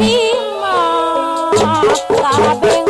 Fatima, Fatima.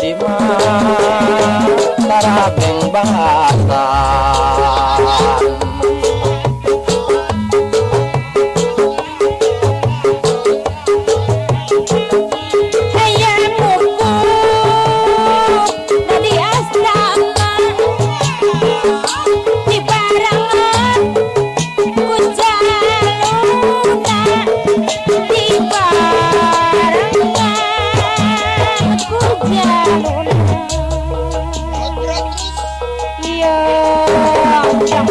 bima tarapeng bahasa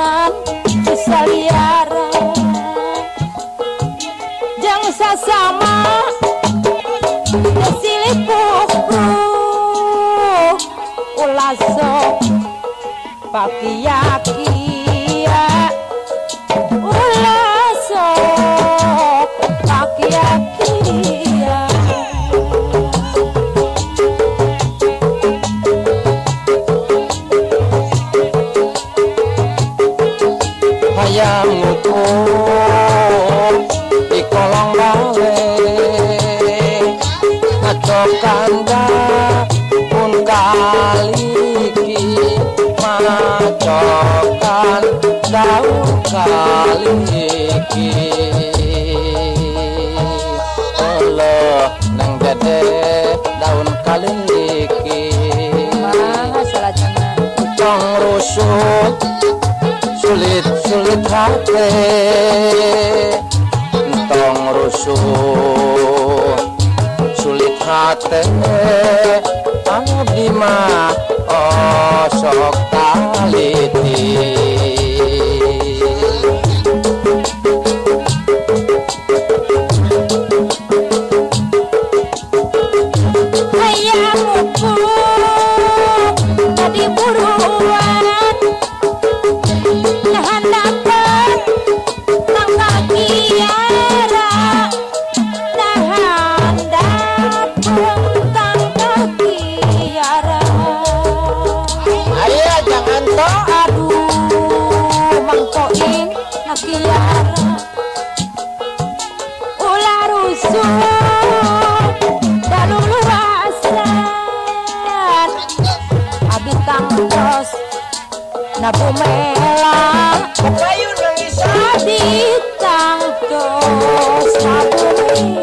tenan bisa liar jangan sama silih pupu ulaso pakiyaki ya iki Halo nang gede daun kaleng iki mana salah tong rusuh sulit sulit hati tong rusuh sulit hati abdi mah oh sok kali nabu melang Bayu nangis Ditangtos nabu melang